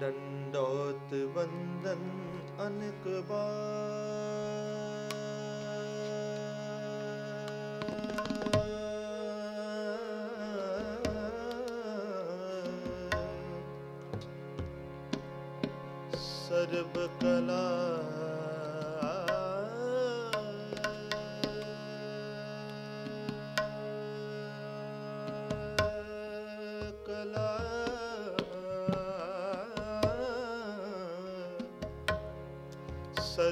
दंडोत वंदन अनक सर्व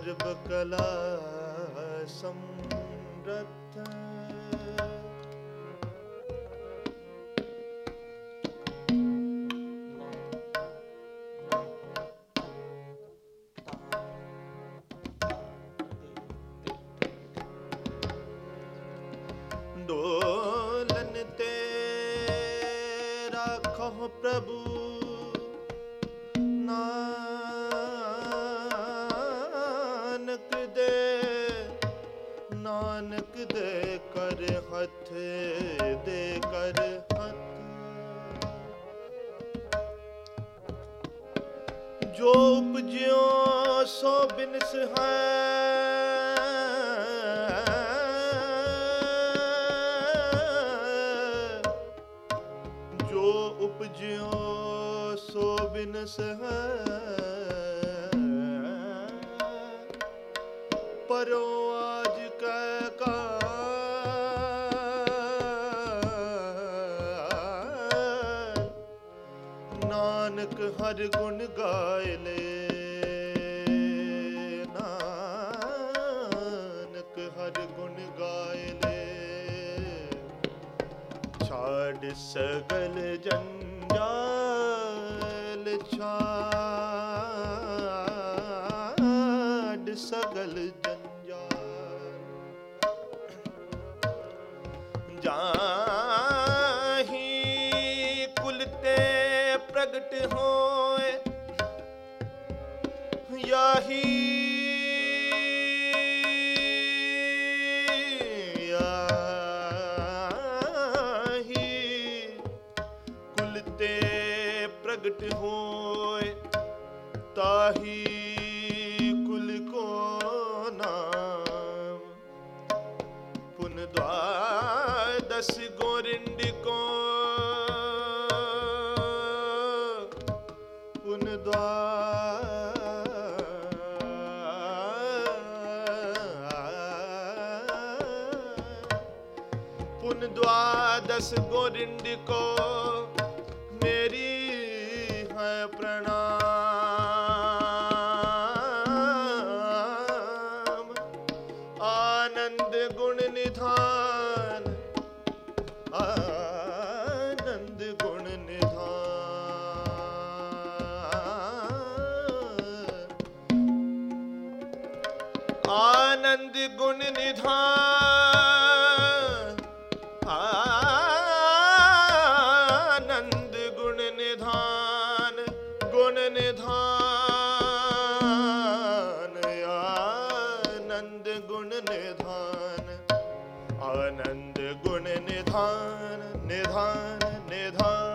ਸਰਬ ਕਲਾ ਸਮਰਥ ਤੇ ਰੱਖੋ ਪ੍ਰਭੂ ਦੇ ਕਰ ਹੱਥ ਦੇ ਕਰ ਹੱਥ ਜੋ ਉਪਜਿਓ ਸੋ ਬਿਨਸ ਹੈ ਜੋ ਉਪਜਿਓ ਸੋ ਬਿਨਸ ਹੈ ਪਰੋ ਹਰ ਗੁਣ ਗਾਏ ਲੈ ਨਾਨਕ ਹਰ ਗੁਣ ਗਾਏ ਲੈ ਛਾੜ ਸਗਲ ਜੰਜਾਲ, ਛਾੜ ਸਗਲ ਜੰਜਾਲ। ਜਾਹੀ ਪ੍ਰਗਟ ਹੋਏ ਯਾਹੀ। ਕੁਲ ਤੇ ਪ੍ਰਗਟ ਹੋਏ ਤਾਹੀ ਕੁਲ ਕੋ ਨਾਮ। ਪੁਨ ਦਸ ਪੁਨ ਦਸ ਗੋਰਿੰਡ ਕੋ, ਮੇਰੀ ਹੈ ਪ੍ਰਣਾਮ। ਆਨੰਦ ਗੁਣ ਨਿਧਾਨ, ਆਨੰਦ ਗੁਣ ਨਿਧਾਨ। ਆਨੰਦ ਗੁਣ ਨਿਧਾਨ। निधान